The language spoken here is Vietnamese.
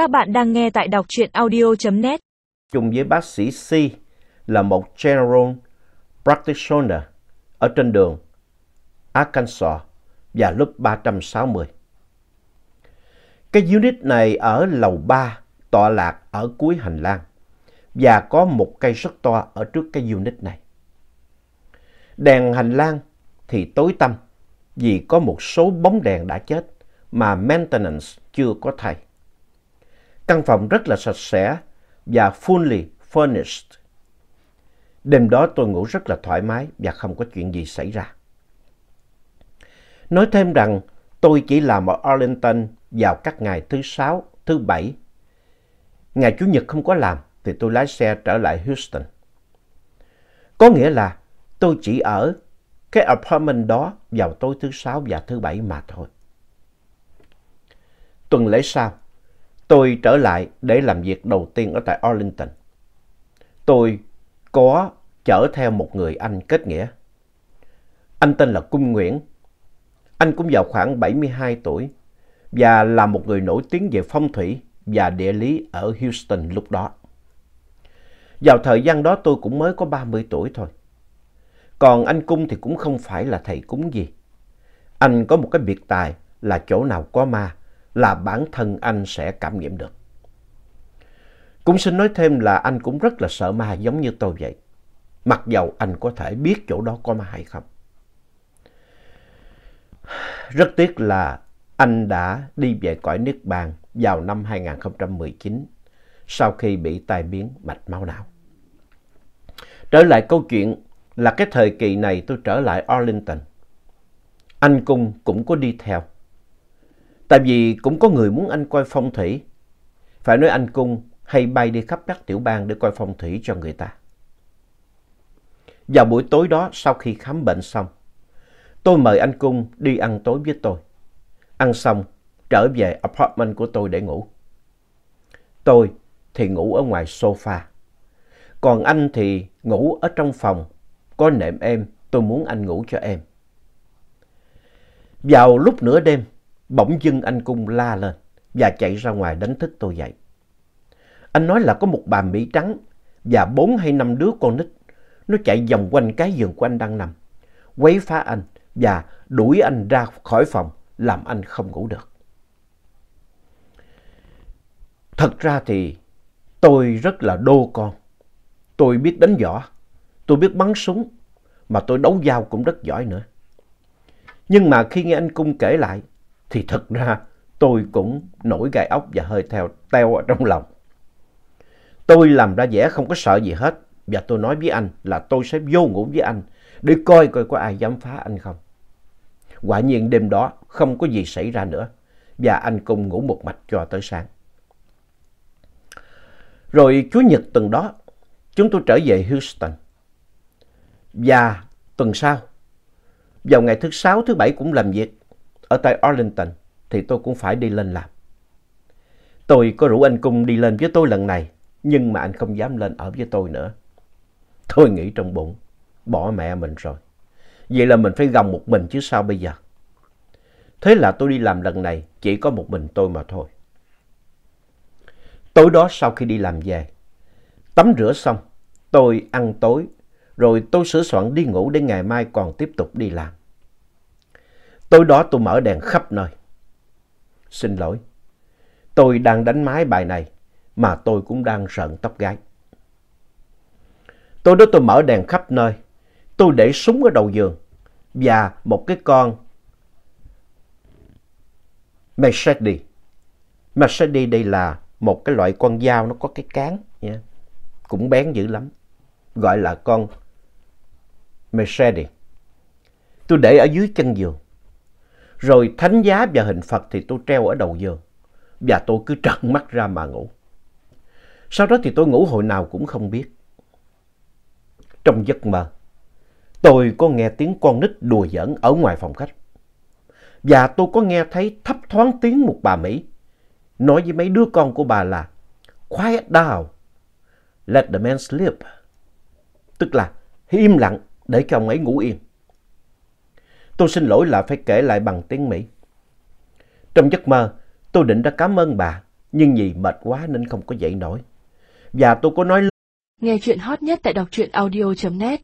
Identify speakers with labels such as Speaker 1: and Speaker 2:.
Speaker 1: Các bạn đang nghe tại đọc truyện audio.net.
Speaker 2: chung với bác sĩ C là một General Practitioner ở trên đường Arkansas và lớp 360. Cái unit này ở lầu 3 tọa lạc ở cuối hành lang và có một cây rất to ở trước cái unit này. Đèn hành lang thì tối tăm vì có một số bóng đèn đã chết mà maintenance chưa có thay. Căn phòng rất là sạch sẽ và fully furnished. Đêm đó tôi ngủ rất là thoải mái và không có chuyện gì xảy ra. Nói thêm rằng tôi chỉ làm ở Arlington vào các ngày thứ sáu, thứ bảy. Ngày Chủ nhật không có làm thì tôi lái xe trở lại Houston. Có nghĩa là tôi chỉ ở cái apartment đó vào tối thứ sáu và thứ bảy mà thôi. Tuần lễ sau, tôi trở lại để làm việc đầu tiên ở tại Arlington. Tôi có chở theo một người anh kết nghĩa. Anh tên là Cung Nguyễn. Anh cũng vào khoảng 72 tuổi và là một người nổi tiếng về phong thủy và địa lý ở Houston lúc đó. Vào thời gian đó tôi cũng mới có 30 tuổi thôi. Còn anh Cung thì cũng không phải là thầy cúng gì. Anh có một cái biệt tài là chỗ nào có ma là bản thân anh sẽ cảm nghiệm được. Cũng xin nói thêm là anh cũng rất là sợ ma giống như tôi vậy. Mặc dầu anh có thể biết chỗ đó có ma hay không. Rất tiếc là anh đã đi về cõi Niết Bàn vào năm 2019 sau khi bị tai biến mạch máu não. Trở lại câu chuyện là cái thời kỳ này tôi trở lại Arlington. Anh Cung cũng có đi theo. Tại vì cũng có người muốn anh coi phong thủy. Phải nói anh Cung hay bay đi khắp các tiểu bang để coi phong thủy cho người ta. Vào buổi tối đó sau khi khám bệnh xong, tôi mời anh Cung đi ăn tối với tôi. Ăn xong, trở về apartment của tôi để ngủ. Tôi thì ngủ ở ngoài sofa. Còn anh thì ngủ ở trong phòng, có nệm êm, tôi muốn anh ngủ cho em. Vào lúc nửa đêm, bỗng dưng anh Cung la lên và chạy ra ngoài đánh thức tôi dậy. Anh nói là có một bà Mỹ trắng và bốn hay năm đứa con nít nó chạy vòng quanh cái giường của anh đang nằm, quấy phá anh và đuổi anh ra khỏi phòng làm anh không ngủ được. Thật ra thì tôi rất là đô con. Tôi biết đánh võ, tôi biết bắn súng, mà tôi đấu dao cũng rất giỏi nữa. Nhưng mà khi nghe anh Cung kể lại, thì thật ra tôi cũng nổi gai ốc và hơi theo teo ở trong lòng. Tôi làm ra vẻ không có sợ gì hết và tôi nói với anh là tôi sẽ vô ngủ với anh để coi coi có ai dám phá anh không. Quả nhiên đêm đó không có gì xảy ra nữa và anh cùng ngủ một mạch cho tới sáng. Rồi Chủ nhật tuần đó chúng tôi trở về Houston. Và tuần sau, vào ngày thứ sáu, thứ bảy cũng làm việc ở tại Arlington thì tôi cũng phải đi lên làm. Tôi có rủ anh Cung đi lên với tôi lần này nhưng mà anh không dám lên ở với tôi nữa. Tôi nghĩ trong bụng, bỏ mẹ mình rồi. Vậy là mình phải gồng một mình chứ sao bây giờ. Thế là tôi đi làm lần này chỉ có một mình tôi mà thôi. Tối đó sau khi đi làm về, tắm rửa xong, tôi ăn tối, rồi tôi sửa soạn đi ngủ để ngày mai còn tiếp tục đi làm. Tối đó tôi mở đèn khắp nơi. Xin lỗi, tôi đang đánh máy bài này mà tôi cũng đang sợn tóc gái. Tối đó tôi mở đèn khắp nơi, tôi để súng ở đầu giường và một cái con Mercedes. Mercedes đây là một cái loại con dao nó có cái cán nha. Cũng bén dữ lắm. Gọi là con Mercedes. Tôi để ở dưới chân giường. Rồi thánh giá và hình Phật thì tôi treo ở đầu giường. Và tôi cứ trợn mắt ra mà ngủ. Sau đó thì tôi ngủ hồi nào cũng không biết. Trong giấc mơ, tôi có nghe tiếng con nít đùa giỡn ở ngoài phòng khách. Và tôi có nghe thấy thấp thoáng tiếng một bà Mỹ nói với mấy đứa con của bà là Quiet down, let the man sleep. Tức là im lặng để cho ông ấy ngủ yên. Tôi xin lỗi là phải kể lại bằng tiếng Mỹ. Trong giấc mơ, tôi định đã cảm ơn bà nhưng vì mệt quá nên không có dậy nổi. Và tôi có nói
Speaker 3: Nghe chuyện hot nhất tại đọc truyện audio.net